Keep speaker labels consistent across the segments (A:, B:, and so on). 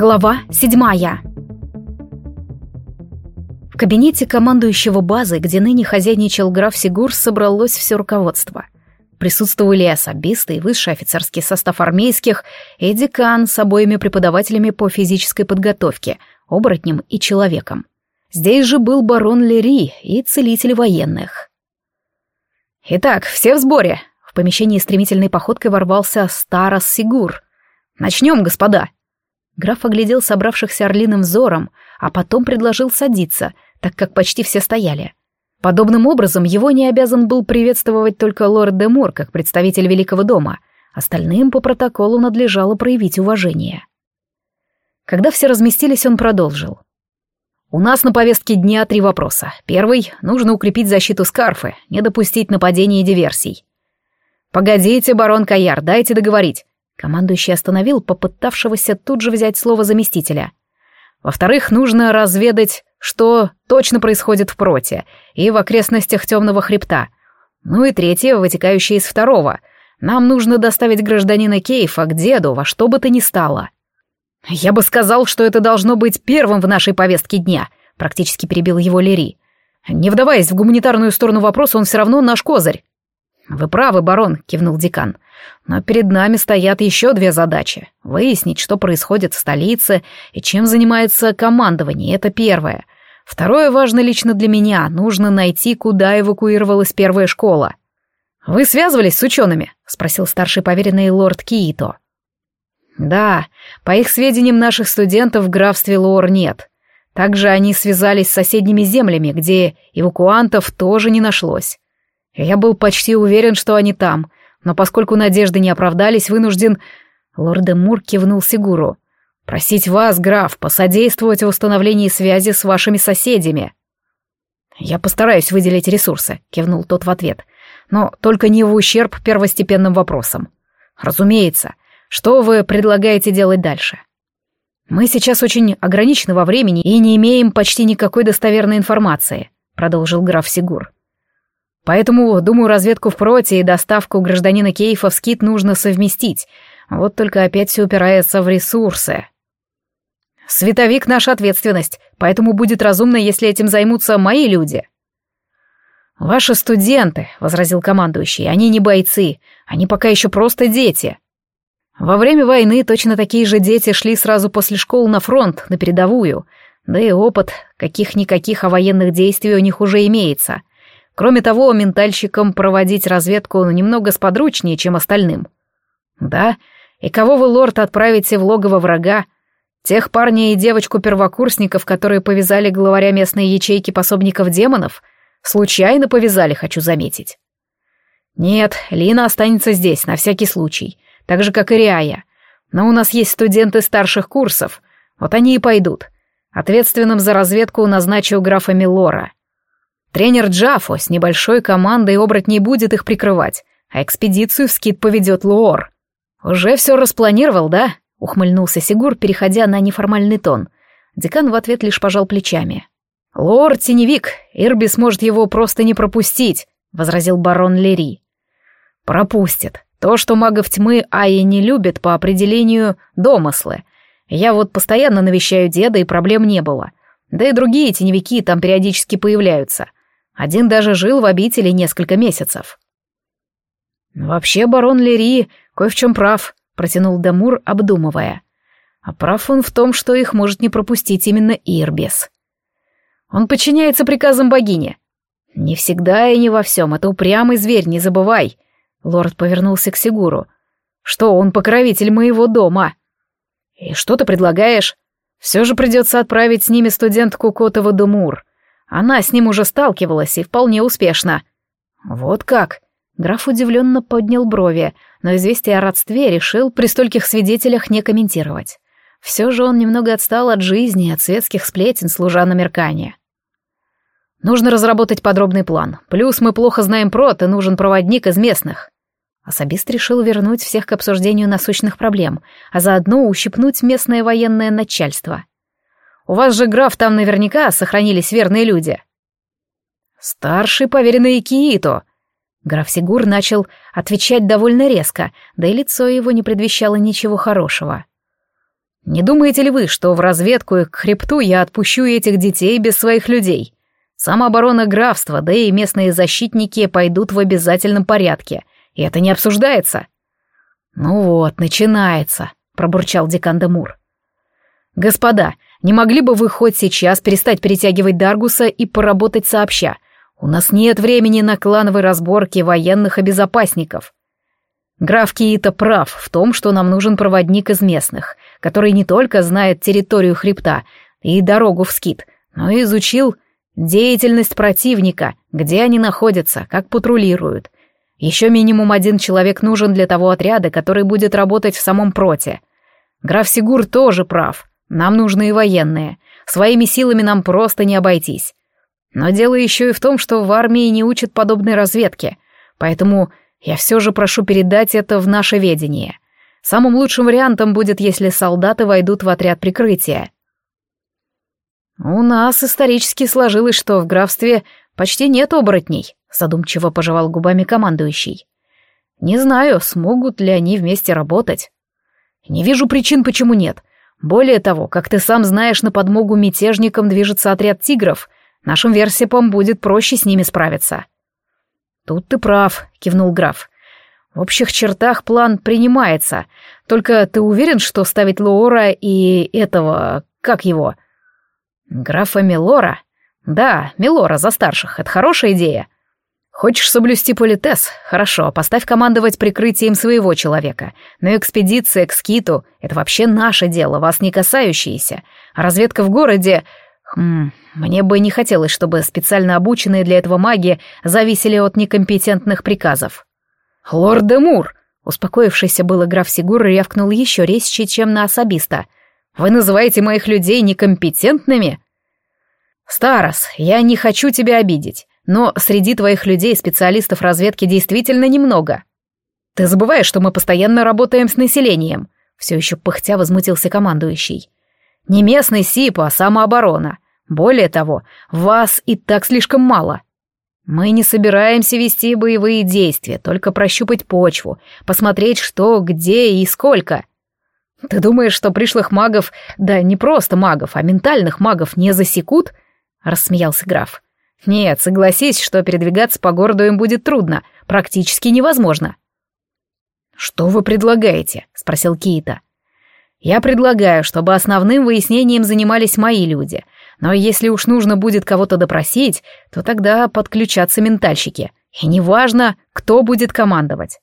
A: Глава седьмая. В кабинете командующего базы, где ныне хозяйничал граф Сигур, собралось все руководство. Присутствовали особисты и высший офицерский состав армейских, и декан с обоими преподавателями по физической подготовке, оборотнем и человеком. Здесь же был барон Лери и целитель военных. «Итак, все в сборе!» В помещении стремительной походкой ворвался Старос Сигур. «Начнем, господа!» Граф оглядел собравшихся орлиным взором, а потом предложил садиться, так как почти все стояли. Подобным образом его не обязан был приветствовать только лорд де Мур, как представитель Великого дома. Остальным по протоколу надлежало проявить уважение. Когда все разместились, он продолжил. «У нас на повестке дня три вопроса. Первый — нужно укрепить защиту Скарфы, не допустить нападений и диверсий. «Погодите, барон Каяр, дайте договорить. Командующий остановил попытавшегося тут же взять слово заместителя. Во-вторых, нужно разведать, что точно происходит в Проте и в окрестностях Темного Хребта. Ну и третье, вытекающее из второго. Нам нужно доставить гражданина Кейфа к деду во что бы то ни стало. «Я бы сказал, что это должно быть первым в нашей повестке дня», — практически перебил его Лери. «Не вдаваясь в гуманитарную сторону вопроса, он все равно наш козырь». «Вы правы, барон», — кивнул декан. «Но перед нами стоят еще две задачи. Выяснить, что происходит в столице и чем занимается командование, это первое. Второе важно лично для меня. Нужно найти, куда эвакуировалась первая школа». «Вы связывались с учеными?» — спросил старший поверенный лорд Киито. «Да, по их сведениям наших студентов в графстве Лор нет. Также они связались с соседними землями, где эвакуантов тоже не нашлось. Я был почти уверен, что они там, но поскольку надежды не оправдались, вынужден... Лорд Мур кивнул Сигуру. «Просить вас, граф, посодействовать в установлении связи с вашими соседями». «Я постараюсь выделить ресурсы», — кивнул тот в ответ. «Но только не в ущерб первостепенным вопросам. Разумеется. Что вы предлагаете делать дальше?» «Мы сейчас очень ограничены во времени и не имеем почти никакой достоверной информации», — продолжил граф Сигур. Поэтому, думаю, разведку в проте и доставку гражданина Кейфа в скит нужно совместить. Вот только опять все упирается в ресурсы. Световик — наша ответственность, поэтому будет разумно, если этим займутся мои люди. «Ваши студенты», — возразил командующий, — «они не бойцы, они пока еще просто дети». Во время войны точно такие же дети шли сразу после школы на фронт, на передовую, да и опыт каких-никаких о военных действий у них уже имеется. Кроме того, ментальщикам проводить разведку немного сподручнее, чем остальным. Да, и кого вы, лорд, отправите в логово врага? Тех парней и девочку-первокурсников, которые повязали главаря местной ячейки пособников демонов? Случайно повязали, хочу заметить. Нет, Лина останется здесь, на всякий случай, так же, как и Риая. Но у нас есть студенты старших курсов, вот они и пойдут. Ответственным за разведку назначу графа Милора. Тренер Джафо с небольшой командой оборотней будет их прикрывать, а экспедицию в скит поведет Луор. «Уже все распланировал, да?» — ухмыльнулся Сигур, переходя на неформальный тон. Декан в ответ лишь пожал плечами. «Луор — теневик, Ирби сможет его просто не пропустить», — возразил барон Лери. «Пропустит. То, что магов тьмы Айи не любит, по определению домыслы. Я вот постоянно навещаю деда, и проблем не было. Да и другие теневики там периодически появляются. Один даже жил в обители несколько месяцев. «Вообще барон Лери кое в чем прав», — протянул Дамур, обдумывая. «А прав он в том, что их может не пропустить именно Ирбес. Он подчиняется приказам богини. Не всегда и не во всем, это упрямый зверь, не забывай». Лорд повернулся к Сигуру. «Что, он покровитель моего дома?» «И что ты предлагаешь?» «Все же придется отправить с ними студентку Котова Думур. Она с ним уже сталкивалась и вполне успешно. Вот как? Граф удивленно поднял брови, но известие о родстве решил при стольких свидетелях не комментировать. Все же он немного отстал от жизни и от светских сплетен, служа на меркане. Нужно разработать подробный план. Плюс мы плохо знаем прот, и нужен проводник из местных. Особист решил вернуть всех к обсуждению насущных проблем, а заодно ущипнуть местное военное начальство. У вас же, граф, там наверняка сохранились верные люди. Старший поверенный Киито. Граф Сигур начал отвечать довольно резко, да и лицо его не предвещало ничего хорошего. Не думаете ли вы, что в разведку и к хребту я отпущу этих детей без своих людей? Самооборона графства, да и местные защитники пойдут в обязательном порядке, и это не обсуждается. Ну вот, начинается, пробурчал декан Демур. Господа, не могли бы вы хоть сейчас перестать перетягивать Даргуса и поработать сообща? У нас нет времени на клановые разборки военных и безопасников. Граф Киита прав в том, что нам нужен проводник из местных, который не только знает территорию хребта и дорогу в скит, но и изучил деятельность противника, где они находятся, как патрулируют. Еще минимум один человек нужен для того отряда, который будет работать в самом проте. Граф Сигур тоже прав. Нам нужны и военные. Своими силами нам просто не обойтись. Но дело еще и в том, что в армии не учат подобной разведки, поэтому я все же прошу передать это в наше ведение. Самым лучшим вариантом будет, если солдаты войдут в отряд прикрытия. У нас исторически сложилось, что в графстве почти нет оборотней, задумчиво пожевал губами командующий. Не знаю, смогут ли они вместе работать. Не вижу причин, почему нет. Более того, как ты сам знаешь, на подмогу мятежникам движется отряд тигров. Нашим версипам будет проще с ними справиться. «Тут ты прав», — кивнул граф. «В общих чертах план принимается. Только ты уверен, что ставить Лоора и этого... как его?» «Графа Милора?» «Да, Милора за старших. Это хорошая идея». «Хочешь соблюсти политес? Хорошо, поставь командовать прикрытием своего человека. Но экспедиция к скиту — это вообще наше дело, вас не касающееся. А разведка в городе... Хм, мне бы не хотелось, чтобы специально обученные для этого маги зависели от некомпетентных приказов. «Лорд де Мур!» Успокоившийся было граф Сигур рявкнул еще резче, чем на особиста. «Вы называете моих людей некомпетентными?» «Старос, я не хочу тебя обидеть, но среди твоих людей специалистов разведки действительно немного. Ты забываешь, что мы постоянно работаем с населением», все еще пыхтя возмутился командующий. «Не местный СИП, а самооборона. Более того, вас и так слишком мало. Мы не собираемся вести боевые действия, только прощупать почву, посмотреть, что, где и сколько. Ты думаешь, что пришлых магов, да не просто магов, а ментальных магов не засекут? Рассмеялся граф. Нет, согласись, что передвигаться по городу им будет трудно, практически невозможно. Что вы предлагаете? спросил Кита. Я предлагаю, чтобы основным выяснением занимались мои люди — но если уж нужно будет кого-то допросить, то тогда подключатся ментальщики. И неважно, кто будет командовать.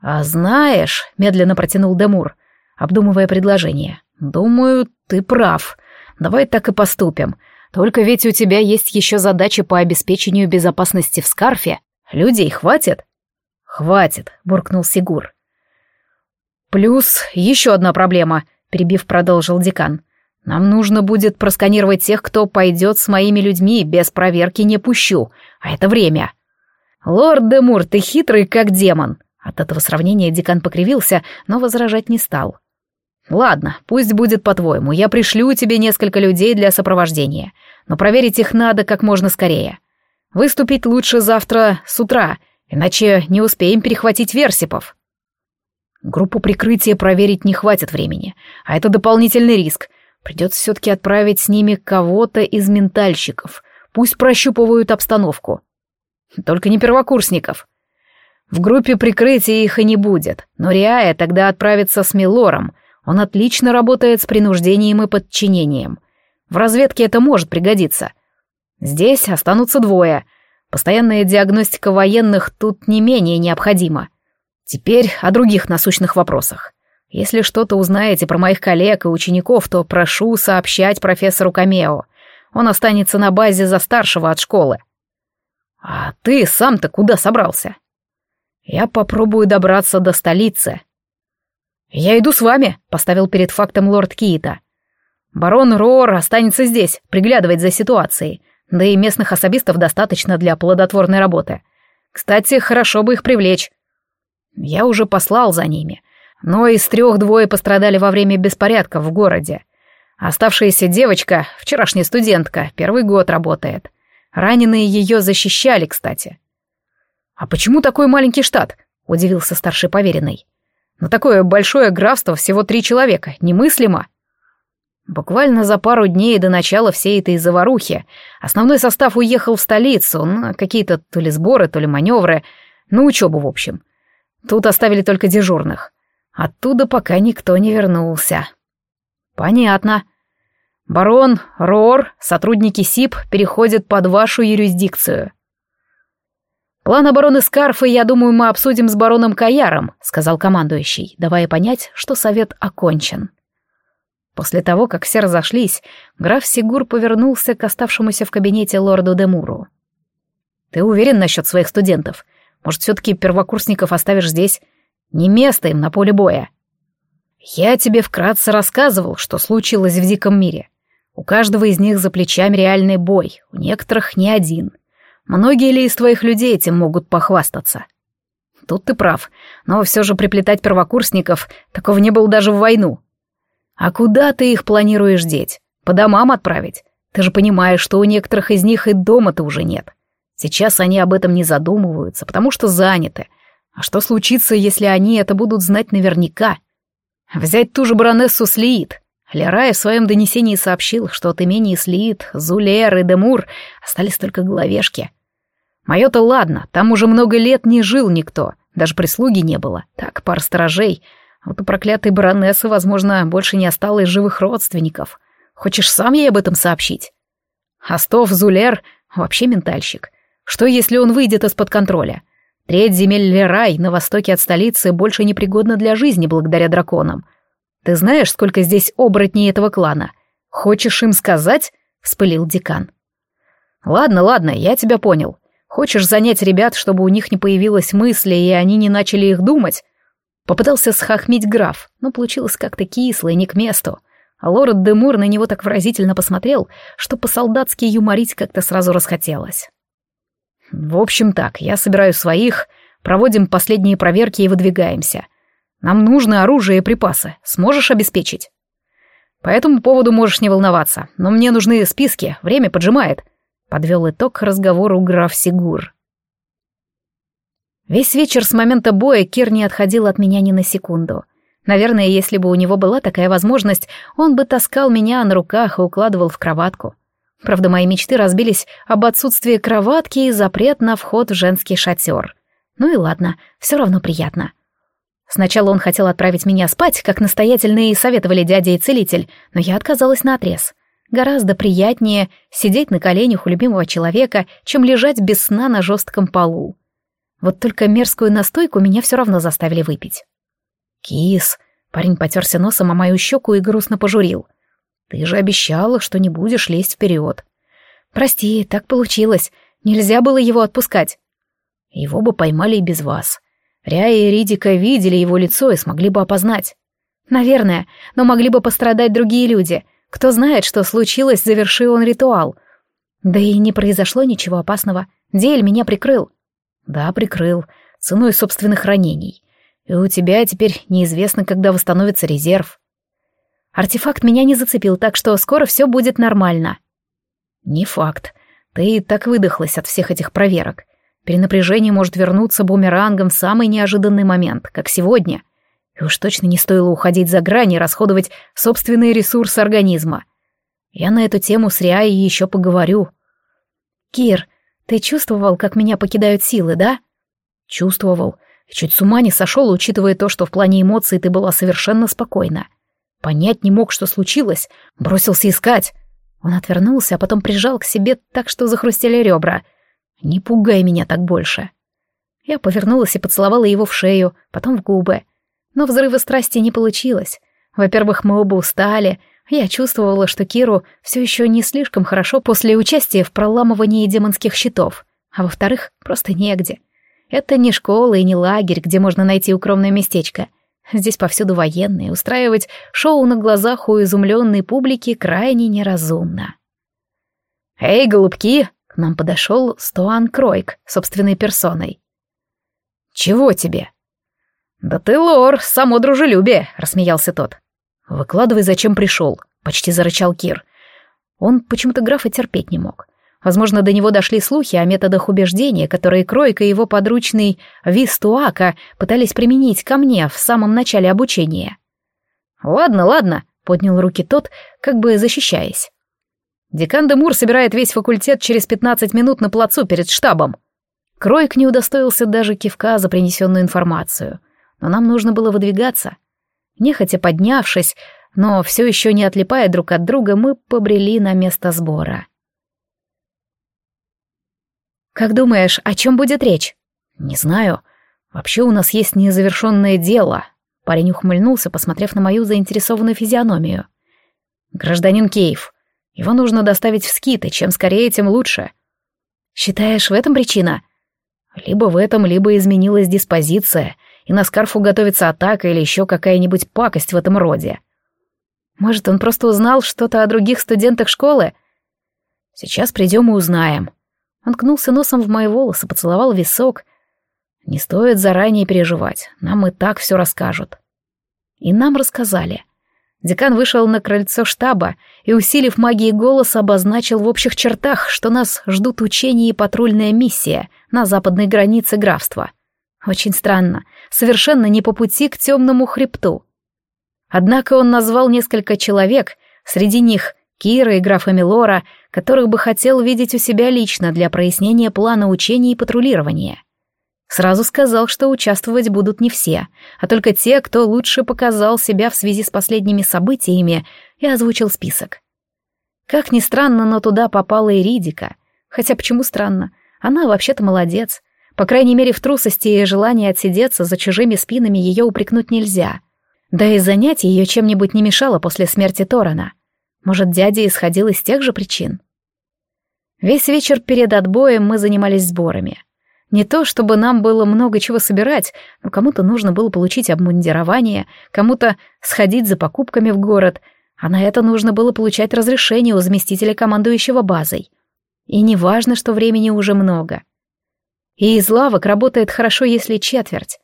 A: «А знаешь», — медленно протянул Демур, обдумывая предложение, — «думаю, ты прав. Давай так и поступим. Только ведь у тебя есть еще задачи по обеспечению безопасности в Скарфе. Людей хватит?» «Хватит», — буркнул Сигур. «Плюс еще одна проблема», — перебив, продолжил декан. Нам нужно будет просканировать тех, кто пойдет с моими людьми, без проверки не пущу, а это время. Лорд Демур, ты хитрый, как демон. От этого сравнения декан покривился, но возражать не стал. Ладно, пусть будет по-твоему, я пришлю тебе несколько людей для сопровождения, но проверить их надо как можно скорее. Выступить лучше завтра с утра, иначе не успеем перехватить версипов. Группу прикрытия проверить не хватит времени, а это дополнительный риск, Придется все-таки отправить с ними кого-то из ментальщиков. Пусть прощупывают обстановку. Только не первокурсников. В группе прикрытия их и не будет, но Риая тогда отправится с Милором. Он отлично работает с принуждением и подчинением. В разведке это может пригодиться. Здесь останутся двое. Постоянная диагностика военных тут не менее необходима. Теперь о других насущных вопросах. Если что-то узнаете про моих коллег и учеников, то прошу сообщать профессору Камео. Он останется на базе за старшего от школы. А ты сам-то куда собрался? Я попробую добраться до столицы. Я иду с вами, поставил перед фактом лорд Киита. Барон Рор останется здесь, приглядывать за ситуацией. Да и местных особистов достаточно для плодотворной работы. Кстати, хорошо бы их привлечь. Я уже послал за ними но из трех двое пострадали во время беспорядков в городе. Оставшаяся девочка, вчерашняя студентка, первый год работает. Раненые ее защищали, кстати. «А почему такой маленький штат?» — удивился старший поверенный. На такое большое графство всего три человека, немыслимо. Буквально за пару дней до начала всей этой заварухи основной состав уехал в столицу на какие-то то ли сборы, то ли маневры, на учебу в общем. Тут оставили только дежурных. Оттуда пока никто не вернулся. Понятно. Барон, Рор, сотрудники СИП переходят под вашу юрисдикцию. План обороны Скарфа, я думаю, мы обсудим с бароном Каяром, сказал командующий, давая понять, что совет окончен. После того, как все разошлись, граф Сигур повернулся к оставшемуся в кабинете лорду Демуру. «Ты уверен насчет своих студентов? Может, все-таки первокурсников оставишь здесь? Не место им на поле боя». «Я тебе вкратце рассказывал, что случилось в диком мире. У каждого из них за плечами реальный бой, у некоторых не один. Многие ли из твоих людей этим могут похвастаться? Тут ты прав, но все же приплетать первокурсников такого не было даже в войну. А куда ты их планируешь деть? По домам отправить? Ты же понимаешь, что у некоторых из них и дома-то уже нет. Сейчас они об этом не задумываются, потому что заняты. А что случится, если они это будут знать наверняка? Взять ту же баронессу Слиит. Лерай в своем донесении сообщил, что от имени Слиит, Зулер и Демур остались только главешки. Мое-то ладно, там уже много лет не жил никто, даже прислуги не было, так, пара сторожей. А вот у проклятой баронессы, возможно, больше не осталось живых родственников. Хочешь сам ей об этом сообщить? Астов Зулер вообще ментальщик. Что, если он выйдет из-под контроля? Треть земель Лерай на востоке от столицы больше не пригодна для жизни благодаря драконам — ты знаешь, сколько здесь оборотней этого клана? Хочешь им сказать?» — вспылил декан. «Ладно, ладно, я тебя понял. Хочешь занять ребят, чтобы у них не появилось мысли, и они не начали их думать?» Попытался схохмить граф, но получилось как-то кисло и не к месту. А лорд Демур на него так выразительно посмотрел, что по-солдатски юморить как-то сразу расхотелось. «В общем так, я собираю своих, проводим последние проверки и выдвигаемся. Нам нужно оружие и припасы. Сможешь обеспечить? По этому поводу можешь не волноваться, но мне нужны списки, время поджимает. Подвел итог разговору граф Сигур. Весь вечер с момента боя Кир не отходил от меня ни на секунду. Наверное, если бы у него была такая возможность, он бы таскал меня на руках и укладывал в кроватку. Правда, мои мечты разбились об отсутствии кроватки и запрет на вход в женский шатер. Ну и ладно, все равно приятно. Сначала он хотел отправить меня спать, как настоятельно и советовали дядя и целитель, но я отказалась наотрез. Гораздо приятнее сидеть на коленях у любимого человека, чем лежать без сна на жестком полу. Вот только мерзкую настойку меня все равно заставили выпить. «Кис», — парень потерся носом о мою щеку и грустно пожурил. «Ты же обещала, что не будешь лезть вперед». «Прости, так получилось. Нельзя было его отпускать». «Его бы поймали и без вас. Ря и Ридика видели его лицо и смогли бы опознать. Наверное, но могли бы пострадать другие люди. Кто знает, что случилось, завершил он ритуал. Да и не произошло ничего опасного. Дель меня прикрыл. Да, прикрыл. Ценой собственных ранений. И у тебя теперь неизвестно, когда восстановится резерв. Артефакт меня не зацепил, так что скоро все будет нормально. Не факт. Ты так выдохлась от всех этих проверок. Перенапряжение может вернуться бумерангом в самый неожиданный момент, как сегодня. И уж точно не стоило уходить за грань и расходовать собственные ресурсы организма. Я на эту тему с Риаей еще поговорю. «Кир, ты чувствовал, как меня покидают силы, да?» «Чувствовал. Чуть с ума не сошел, учитывая то, что в плане эмоций ты была совершенно спокойна. Понять не мог, что случилось. Бросился искать». Он отвернулся, а потом прижал к себе так, что захрустели ребра — «Не пугай меня так больше». Я повернулась и поцеловала его в шею, потом в губы. Но взрыва страсти не получилось. Во-первых, мы оба устали. Я чувствовала, что Киру все еще не слишком хорошо после участия в проламывании демонских щитов. А во-вторых, просто негде. Это не школа и не лагерь, где можно найти укромное местечко. Здесь повсюду военные, устраивать шоу на глазах у изумленной публики крайне неразумно. «Эй, голубки!» К нам подошел Стоан Кройк собственной персоной. «Чего тебе?» «Да ты, лор, само дружелюбие», — рассмеялся тот. «Выкладывай, зачем пришел», — почти зарычал Кир. Он почему-то графа терпеть не мог. Возможно, до него дошли слухи о методах убеждения, которые Кройка и его подручный Вистуака пытались применить ко мне в самом начале обучения. «Ладно, ладно», — поднял руки тот, как бы защищаясь. «Декан Демур собирает весь факультет через пятнадцать минут на плацу перед штабом». Кройк не удостоился даже кивка за принесенную информацию, но нам нужно было выдвигаться. Нехотя поднявшись, но все еще не отлипая друг от друга, мы побрели на место сбора. «Как думаешь, о чем будет речь?» «Не знаю. Вообще у нас есть незавершенное дело». Парень ухмыльнулся, посмотрев на мою заинтересованную физиономию. «Гражданин Кейв, его нужно доставить в скиты, чем скорее, тем лучше». «Считаешь, в этом причина?» «Либо в этом, либо изменилась диспозиция, и на Скарфу готовится атака или еще какая-нибудь пакость в этом роде». «Может, он просто узнал что-то о других студентах школы?» «Сейчас придем и узнаем», он ткнулся носом в мои волосы, поцеловал висок. Не стоит заранее переживать, нам и так все расскажут. И нам рассказали. Декан вышел на крыльцо штаба и, усилив магией голоса, обозначил в общих чертах, что нас ждут учения и патрульная миссия на западной границе графства. Очень странно, совершенно не по пути к темному хребту. Однако он назвал несколько человек, среди них Кира и графа Милора, которых бы хотел видеть у себя лично для прояснения плана учений и патрулирования. Сразу сказал, что участвовать будут не все, а только те, кто лучше показал себя в связи с последними событиями, и озвучил список. Как ни странно, но туда попала и Ридика. Хотя почему странно? Она вообще-то молодец. По крайней мере, в трусости и желании отсидеться за чужими спинами ее упрекнуть нельзя. Да и занять ее чем-нибудь не мешало после смерти Торана. Может, дядя исходил из тех же причин? Весь вечер перед отбоем мы занимались сборами. Не то, чтобы нам было много чего собирать, но кому-то нужно было получить обмундирование, кому-то сходить за покупками в город, а на это нужно было получать разрешение у заместителя командующего базой. И не важно, что времени уже много. И из лавок работает хорошо, если четверть.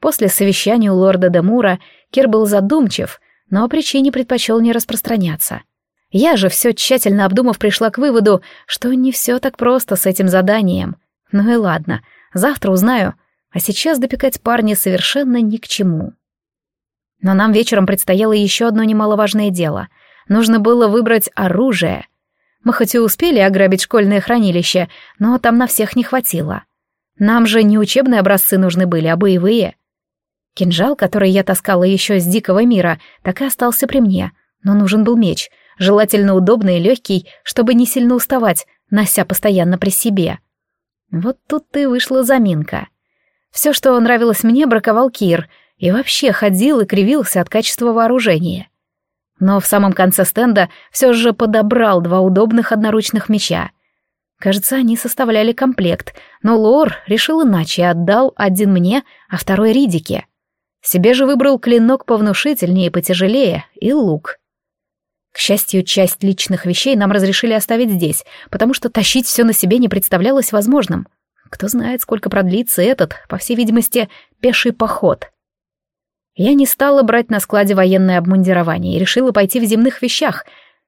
A: После совещания у лорда Демура Кир был задумчив, но о причине предпочел не распространяться. Я же все тщательно обдумав пришла к выводу, что не все так просто с этим заданием. Ну и ладно, завтра узнаю, а сейчас допекать парня совершенно ни к чему. Но нам вечером предстояло еще одно немаловажное дело. Нужно было выбрать оружие. Мы хоть и успели ограбить школьное хранилище, но там на всех не хватило. Нам же не учебные образцы нужны были, а боевые — Кинжал, который я таскала еще с дикого мира, так и остался при мне, но нужен был меч, желательно удобный и легкий, чтобы не сильно уставать, нося постоянно при себе. Вот тут и вышла заминка. Все, что нравилось мне, браковал Кир, и вообще ходил и кривился от качества вооружения. Но в самом конце стенда все же подобрал два удобных одноручных меча. Кажется, они составляли комплект, но Лор решил иначе и отдал один мне, а второй Ридике — себе же выбрал клинок повнушительнее и потяжелее, и лук. К счастью, часть личных вещей нам разрешили оставить здесь, потому что тащить все на себе не представлялось возможным. Кто знает, сколько продлится этот, по всей видимости, пеший поход. Я не стала брать на складе военное обмундирование и решила пойти в земных вещах,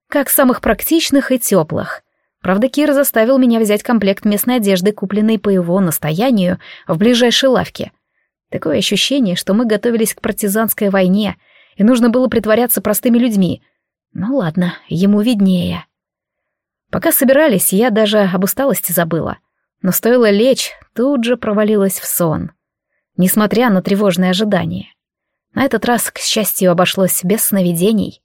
A: как самых практичных и теплых. Правда, Кир заставил меня взять комплект местной одежды, купленной по его настоянию в ближайшей лавке — Такое ощущение, что мы готовились к партизанской войне, и нужно было притворяться простыми людьми. Ну ладно, ему виднее. Пока собирались, я даже об усталости забыла. Но стоило лечь, тут же провалилась в сон. Несмотря на тревожные ожидания. На этот раз, к счастью, обошлось без сновидений.